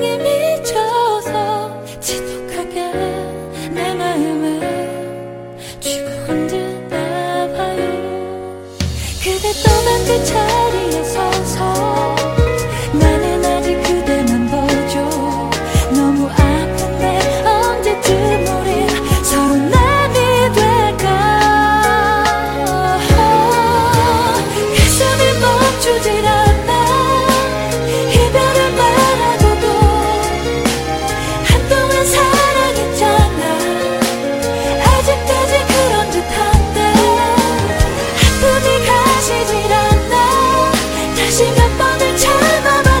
giving me 다시 몇 번을 참아봐.